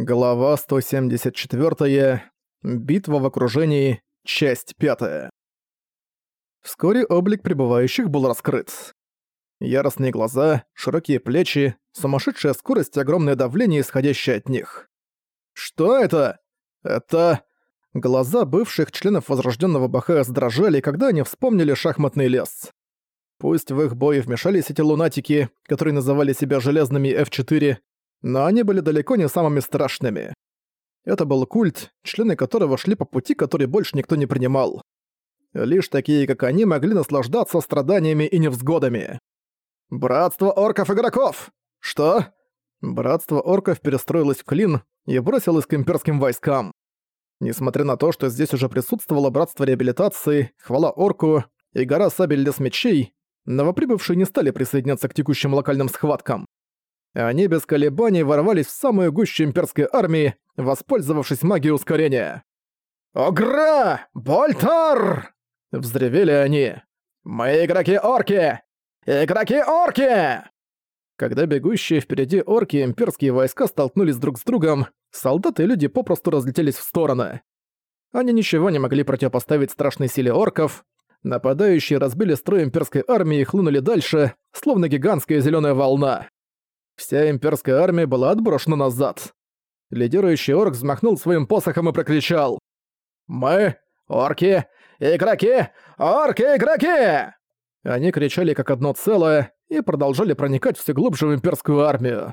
Глава 174. Битва в окружении. Часть 5. Вскоре облик пребывающих был раскрыт. Яростные глаза, широкие плечи, сумасшедшая скорость и огромное давление, исходящее от них. Что это? Это... Глаза бывших членов возрожденного Баха дрожали, когда они вспомнили шахматный лес. Пусть в их бой вмешались эти лунатики, которые называли себя «железными F4», но они были далеко не самыми страшными. Это был культ, члены которого шли по пути, который больше никто не принимал. Лишь такие, как они, могли наслаждаться страданиями и невзгодами. «Братство орков-игроков!» «Что?» Братство орков перестроилось в клин и бросилось к имперским войскам. Несмотря на то, что здесь уже присутствовало братство реабилитации, хвала орку и гора сабель для мечей, новоприбывшие не стали присоединяться к текущим локальным схваткам. Они без колебаний ворвались в самую гущу имперской армии, воспользовавшись магией ускорения. «Огра! Больтар!» — взревели они. «Мы игроки-орки! Игроки-орки!» Когда бегущие впереди орки и имперские войска столкнулись друг с другом, солдаты и люди попросту разлетелись в стороны. Они ничего не могли противопоставить страшной силе орков. Нападающие разбили строй имперской армии и хлынули дальше, словно гигантская зеленая волна. Вся имперская армия была отброшена назад. Лидирующий орк взмахнул своим посохом и прокричал. «Мы, орки, игроки, орки, игроки!» Они кричали как одно целое и продолжали проникать все глубже в имперскую армию.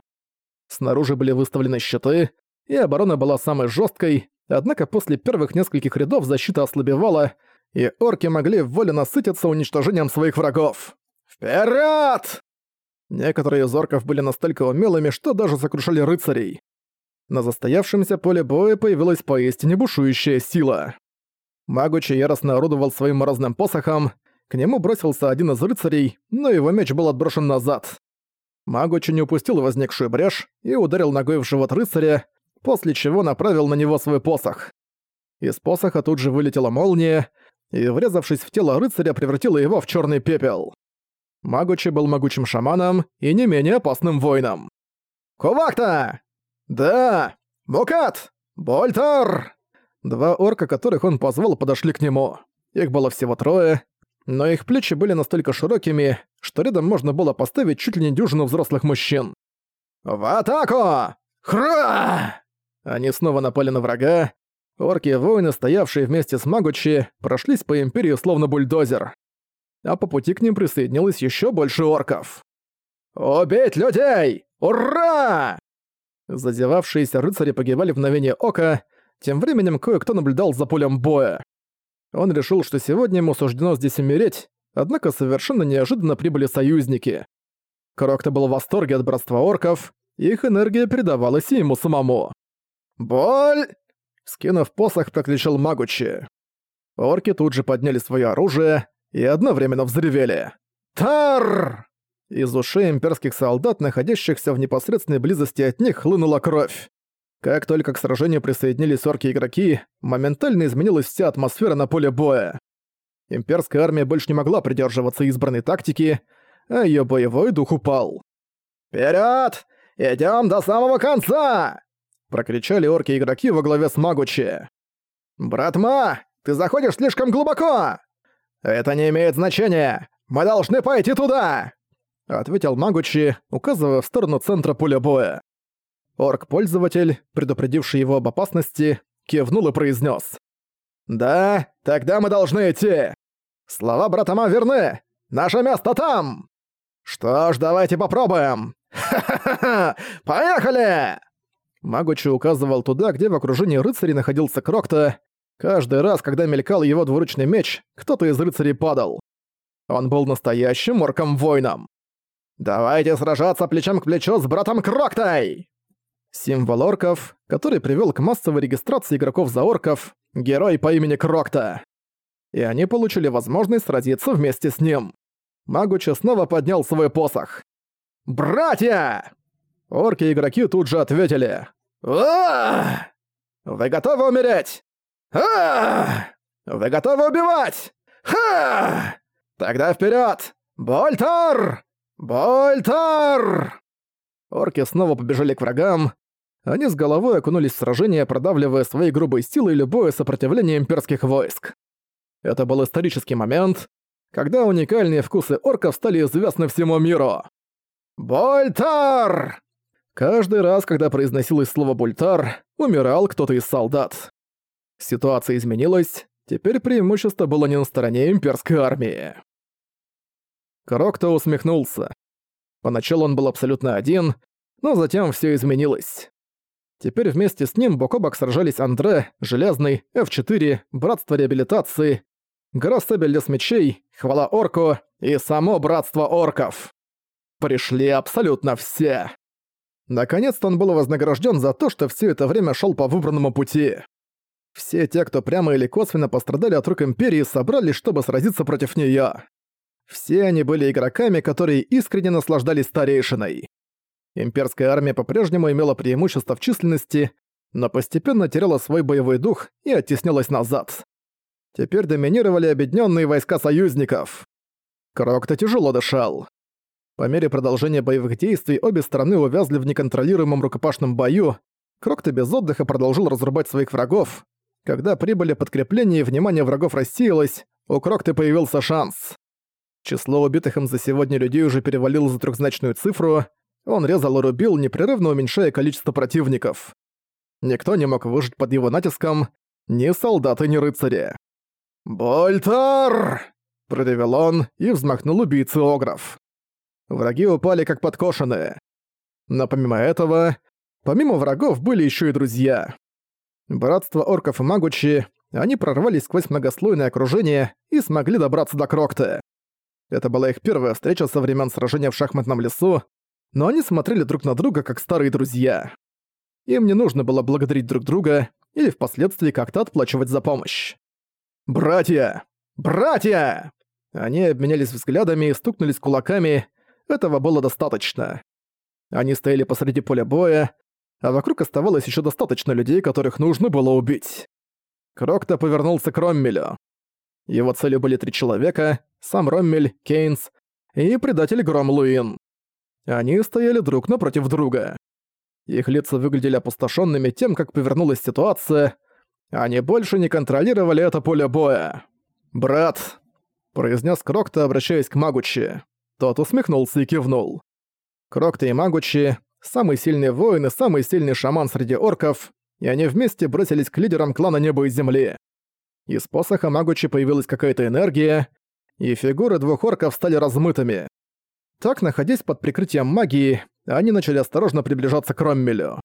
Снаружи были выставлены щиты, и оборона была самой жесткой, однако после первых нескольких рядов защита ослабевала, и орки могли в воле насытиться уничтожением своих врагов. «Вперед!» Некоторые из орков были настолько умелыми, что даже сокрушали рыцарей. На застоявшемся поле боя появилась поистине бушующая сила. Магучи яростно орудовал своим морозным посохом, к нему бросился один из рыцарей, но его меч был отброшен назад. Магучи не упустил возникшую брешь и ударил ногой в живот рыцаря, после чего направил на него свой посох. Из посоха тут же вылетела молния и, врезавшись в тело рыцаря, превратила его в черный пепел. Магучи был могучим шаманом и не менее опасным воином. «Кувакта!» «Да! Мукат! Больтар!» Два орка, которых он позвал, подошли к нему. Их было всего трое, но их плечи были настолько широкими, что рядом можно было поставить чуть ли не дюжину взрослых мужчин. «В атаку! Хра!» Они снова напали на врага. Орки и воины, стоявшие вместе с Магучи, прошлись по Империи словно бульдозер а по пути к ним присоединилось еще больше орков. «Убить людей! Ура!» Задевавшиеся рыцари погибали в мгновение ока, тем временем кое-кто наблюдал за полем боя. Он решил, что сегодня ему суждено здесь умереть, однако совершенно неожиданно прибыли союзники. Крокто был в восторге от братства орков, их энергия передавалась ему самому. «Боль!» Скинув посох, прокричал Магучи. Орки тут же подняли свое оружие, и одновременно взревели. «Тар!» Из ушей имперских солдат, находящихся в непосредственной близости от них, хлынула кровь. Как только к сражению присоединились орки-игроки, моментально изменилась вся атмосфера на поле боя. Имперская армия больше не могла придерживаться избранной тактики, а ее боевой дух упал. «Вперед! Идем до самого конца!» — прокричали орки-игроки во главе с Магучи. «Братма, ты заходишь слишком глубоко!» «Это не имеет значения! Мы должны пойти туда!» — ответил Магучи, указывая в сторону центра поля боя. Орк-пользователь, предупредивший его об опасности, кивнул и произнес: «Да, тогда мы должны идти! Слова братама верны! Наше место там!» «Что ж, давайте попробуем! Ха-ха-ха! Поехали!» Магучи указывал туда, где в окружении рыцарей находился Крокта, Каждый раз, когда мелькал его двуручный меч, кто-то из рыцарей падал. Он был настоящим орком-воином. «Давайте сражаться плечом к плечу с братом Кроктой!» Символ орков, который привел к массовой регистрации игроков за орков, герой по имени Крокта. И они получили возможность сразиться вместе с ним. Магучи снова поднял свой посох. «Братья!» Орки-игроки тут же ответили. «Вы готовы умереть?» Вы готовы убивать? Ха! Тогда вперед! Больтар! Больтар! Орки снова побежали к врагам. Они с головой окунулись в сражение, продавливая своей грубой силой любое сопротивление имперских войск. Это был исторический момент, когда уникальные вкусы орков стали известны всему миру. «Больтар!» Каждый раз, когда произносилось слово «бультар», умирал кто-то из солдат. Ситуация изменилась, теперь преимущество было не на стороне имперской армии. Крокто усмехнулся. Поначалу он был абсолютно один, но затем все изменилось. Теперь вместе с ним бок о бок сражались Андре, Железный, F4, Братство Реабилитации, Гора Сабель Лес Мечей, Хвала Орку и само Братство Орков. Пришли абсолютно все. Наконец-то он был вознагражден за то, что все это время шел по выбранному пути. Все те, кто прямо или косвенно пострадали от рук Империи, собрались, чтобы сразиться против неё. Все они были игроками, которые искренне наслаждались старейшиной. Имперская армия по-прежнему имела преимущество в численности, но постепенно теряла свой боевой дух и оттеснялась назад. Теперь доминировали объединенные войска союзников. Крок-то тяжело дышал. По мере продолжения боевых действий обе стороны увязли в неконтролируемом рукопашном бою. Крокто без отдыха продолжил разрубать своих врагов, когда прибыли подкрепления и внимание врагов рассеялось, у Крокты появился шанс. Число убитых им за сегодня людей уже перевалило за трехзначную цифру, он резал и рубил, непрерывно уменьшая количество противников. Никто не мог выжить под его натиском, ни солдаты, ни рыцари. «Больтар!» – продавил он и взмахнул убийцы Огров. Враги упали как подкошенные. Но помимо этого, помимо врагов были еще и друзья. Братство орков и магучи, они прорвались сквозь многослойное окружение и смогли добраться до Крокта. Это была их первая встреча со времен сражения в шахматном лесу, но они смотрели друг на друга как старые друзья. Им не нужно было благодарить друг друга или впоследствии как-то отплачивать за помощь. «Братья! Братья!» Они обменялись взглядами и стукнулись кулаками, этого было достаточно. Они стояли посреди поля боя, а вокруг оставалось еще достаточно людей, которых нужно было убить. Крокто повернулся к Роммелю. Его целью были три человека, сам Роммель, Кейнс и предатель Гром Луин. Они стояли друг напротив друга. Их лица выглядели опустошенными тем, как повернулась ситуация. Они больше не контролировали это поле боя. «Брат», — произнес Крокто, обращаясь к Магучи. Тот усмехнулся и кивнул. Крокто и Магучи самый сильный воин и самый сильный шаман среди орков, и они вместе бросились к лидерам клана Неба и Земли. Из посоха Магучи появилась какая-то энергия, и фигуры двух орков стали размытыми. Так, находясь под прикрытием магии, они начали осторожно приближаться к Роммелю.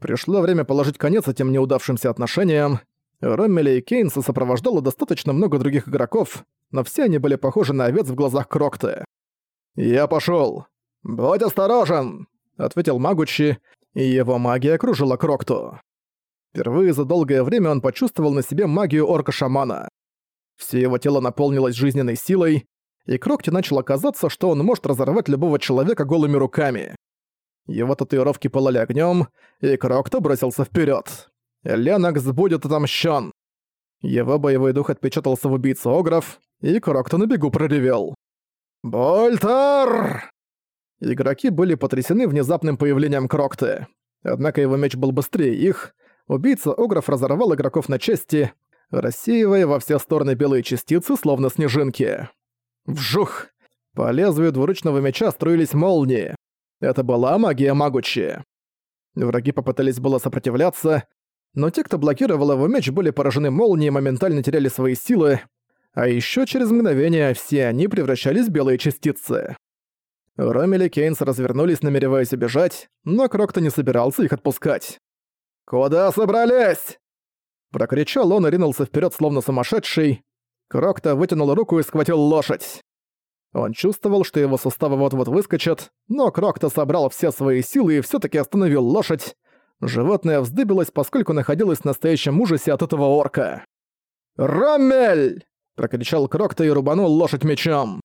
Пришло время положить конец этим неудавшимся отношениям. Роммеля и Кейнса сопровождало достаточно много других игроков, но все они были похожи на овец в глазах Крокты. «Я пошёл! Будь осторожен!» — ответил Магучи, и его магия кружила Крокту. Впервые за долгое время он почувствовал на себе магию орка-шамана. Все его тело наполнилось жизненной силой, и Крокте начало казаться, что он может разорвать любого человека голыми руками. Его татуировки пылали огнем, и Крокто бросился вперед. Ленокс будет отомщён. Его боевой дух отпечатался в убийце Огров, и Крокто на бегу проревел. «Больтар!» Игроки были потрясены внезапным появлением Крокты. Однако его меч был быстрее их. Убийца Огров разорвал игроков на части, рассеивая во все стороны белые частицы, словно снежинки. Вжух! По лезвию двуручного меча строились молнии. Это была магия Магучи. Враги попытались было сопротивляться, но те, кто блокировал его меч, были поражены молнией и моментально теряли свои силы, а еще через мгновение все они превращались в белые частицы. Ромель и Кейнс развернулись, намереваясь убежать, но Крокто не собирался их отпускать. «Куда собрались?» Прокричал он и ринулся вперед, словно сумасшедший. Крокто вытянул руку и схватил лошадь. Он чувствовал, что его суставы вот-вот выскочат, но Крокто собрал все свои силы и все таки остановил лошадь. Животное вздыбилось, поскольку находилось в настоящем ужасе от этого орка. «Ромель!» – прокричал Крокто и рубанул лошадь мечом.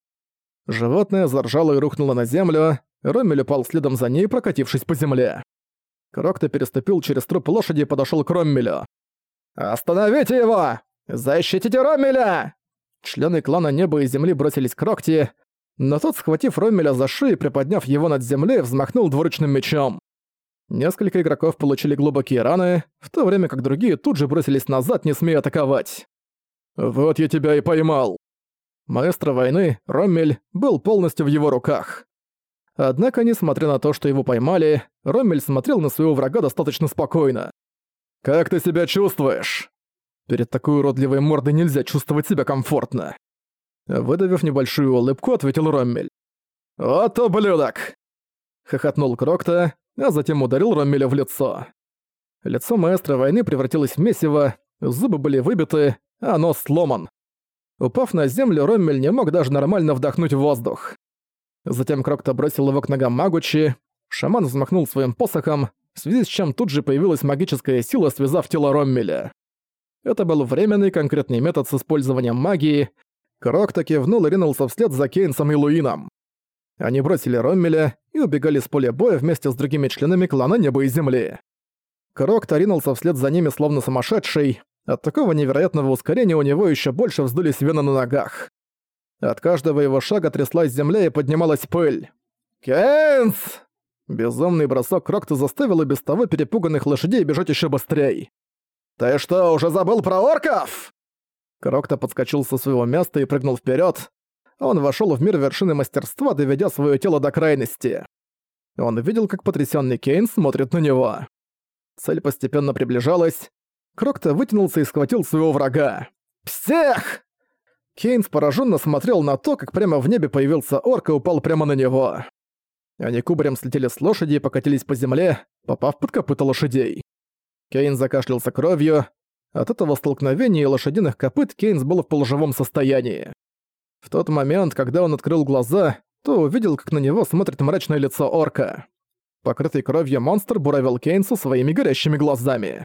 Животное заржало и рухнуло на землю. Ромель упал следом за ней, прокатившись по земле. Крокто переступил через труп лошади и подошёл к Роммелю. «Остановите его! Защитите Роммеля!» Члены клана Неба и Земли бросились к Рокте, но тот, схватив Роммеля за шею и приподняв его над землей, взмахнул двуручным мечом. Несколько игроков получили глубокие раны, в то время как другие тут же бросились назад, не смея атаковать. «Вот я тебя и поймал!» маэстро войны, Роммель, был полностью в его руках. Однако, несмотря на то, что его поймали, Роммель смотрел на своего врага достаточно спокойно. «Как ты себя чувствуешь?» Перед такой уродливой мордой нельзя чувствовать себя комфортно. Выдавив небольшую улыбку, ответил Роммель. «Вот ублюдок!» Хохотнул Крокта, а затем ударил Роммеля в лицо. Лицо маэстро войны превратилось в месиво, зубы были выбиты, а нос сломан. Упав на землю, Роммель не мог даже нормально вдохнуть воздух. Затем Крокто бросил его к ногам Магучи. Шаман взмахнул своим посохом, в связи с чем тут же появилась магическая сила, связав тело Роммеля. Это был временный конкретный метод с использованием магии. Крокто кивнул и ринулся вслед за Кейнсом и Луином. Они бросили Роммеля и убегали с поля боя вместе с другими членами клана Неба и Земли. Крокто ринулся вслед за ними словно сумасшедший. От такого невероятного ускорения у него еще больше вздулись вены на ногах. От каждого его шага тряслась земля и поднималась пыль. «Кэнс!» Безумный бросок Крокта заставил и без того перепуганных лошадей бежать еще быстрее. «Ты что, уже забыл про орков?» Крокта подскочил со своего места и прыгнул вперед. Он вошел в мир вершины мастерства, доведя свое тело до крайности. Он видел, как потрясенный Кейн смотрит на него. Цель постепенно приближалась. Крокто вытянулся и схватил своего врага. «Всех!» Кейнс пораженно смотрел на то, как прямо в небе появился орк и упал прямо на него. Они кубарем слетели с лошади и покатились по земле, попав под копыта лошадей. Кейн закашлялся кровью. От этого столкновения и лошадиных копыт Кейнс был в полуживом состоянии. В тот момент, когда он открыл глаза, то увидел, как на него смотрит мрачное лицо орка. Покрытый кровью монстр буравил Кейнса своими горящими глазами.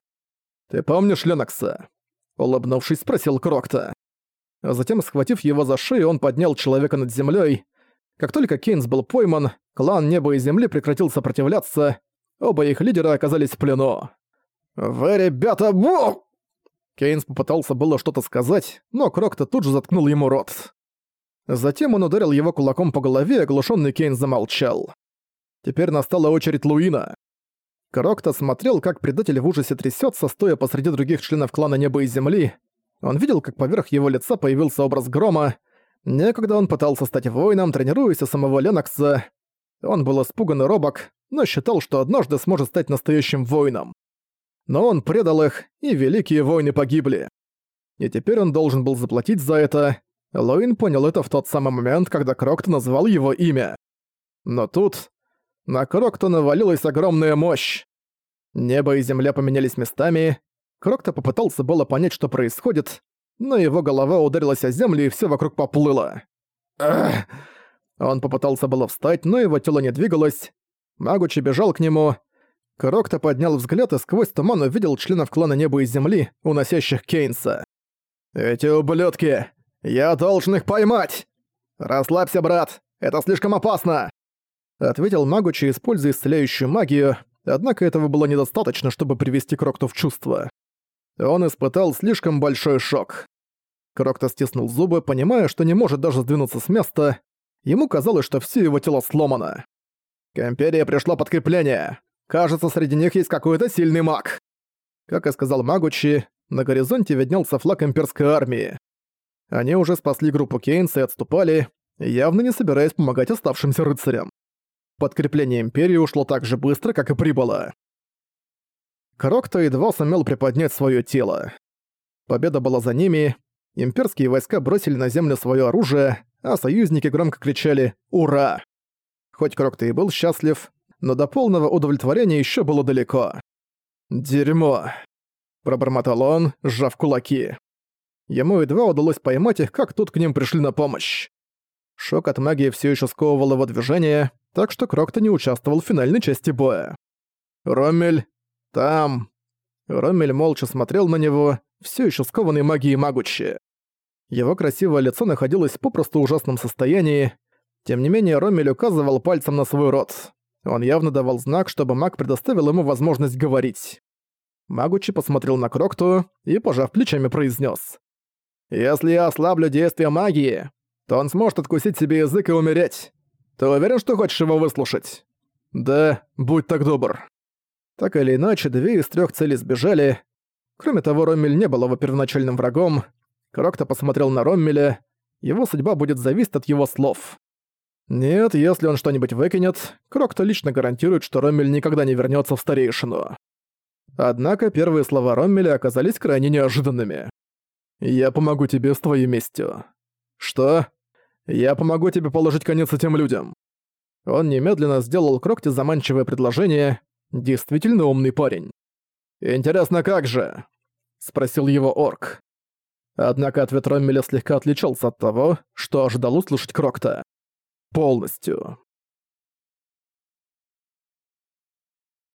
«Ты помнишь Ленокса?» Улыбнувшись, спросил Крокта. А затем, схватив его за шею, он поднял человека над землей. Как только Кейнс был пойман, клан Неба и Земли прекратил сопротивляться, оба их лидера оказались в плену. «Вы, ребята, бу!» Кейнс попытался было что-то сказать, но Крокта тут же заткнул ему рот. Затем он ударил его кулаком по голове, оглушенный Кейн замолчал. Теперь настала очередь Луина. Крокто смотрел, как предатель в ужасе трясется, стоя посреди других членов клана Неба и Земли. Он видел, как поверх его лица появился образ Грома. Некогда он пытался стать воином, тренируясь у самого Ленокса. Он был испуган и робок, но считал, что однажды сможет стать настоящим воином. Но он предал их, и великие войны погибли. И теперь он должен был заплатить за это. Лоин понял это в тот самый момент, когда Крокт назвал его имя. Но тут на Крокта навалилась огромная мощь. Небо и земля поменялись местами. Крокта попытался было понять, что происходит, но его голова ударилась о землю и все вокруг поплыло. Ах! Он попытался было встать, но его тело не двигалось. Магучи бежал к нему. Крокта поднял взгляд и сквозь туман увидел членов клана Неба и Земли, уносящих Кейнса. «Эти ублюдки! Я должен их поймать!» «Расслабься, брат! Это слишком опасно!» ответил магучи, используя исцеляющую магию, однако этого было недостаточно, чтобы привести Крокта в чувство. Он испытал слишком большой шок. Крокта стиснул зубы, понимая, что не может даже сдвинуться с места. Ему казалось, что все его тело сломано. К Империи пришло подкрепление. Кажется, среди них есть какой-то сильный маг. Как и сказал Магучи, на горизонте виднелся флаг имперской армии. Они уже спасли группу Кейнса и отступали, явно не собираясь помогать оставшимся рыцарям. Подкрепление Империи ушло так же быстро, как и прибыло. Крокто едва сумел приподнять свое тело. Победа была за ними, имперские войска бросили на землю свое оружие, а союзники громко кричали «Ура!». Хоть Крокто и был счастлив, но до полного удовлетворения еще было далеко. «Дерьмо!» – пробормотал он, сжав кулаки. Ему едва удалось поймать их, как тут к ним пришли на помощь. Шок от магии все еще сковывал его движение, так что Крокто не участвовал в финальной части боя. «Роммель, там...» Роммель молча смотрел на него, все еще скованный магией могучи. Его красивое лицо находилось в попросту ужасном состоянии, тем не менее Роммель указывал пальцем на свой рот. Он явно давал знак, чтобы маг предоставил ему возможность говорить. Магучи посмотрел на Крокту и, пожав плечами, произнес: «Если я ослаблю действие магии, то он сможет откусить себе язык и умереть. Ты уверен, что хочешь его выслушать? Да, будь так добр. Так или иначе, две из трех целей сбежали. Кроме того, Роммель не был его первоначальным врагом. Крокто посмотрел на Роммеля. Его судьба будет зависеть от его слов. Нет, если он что-нибудь выкинет, Крокто лично гарантирует, что Роммель никогда не вернется в старейшину. Однако первые слова Роммеля оказались крайне неожиданными. «Я помогу тебе с твоей местью». «Что? Я помогу тебе положить конец этим людям». Он немедленно сделал Крокте заманчивое предложение. Действительно умный парень. «Интересно, как же?» — спросил его орк. Однако ответ Роммеля слегка отличался от того, что ожидал услышать Крокта. «Полностью».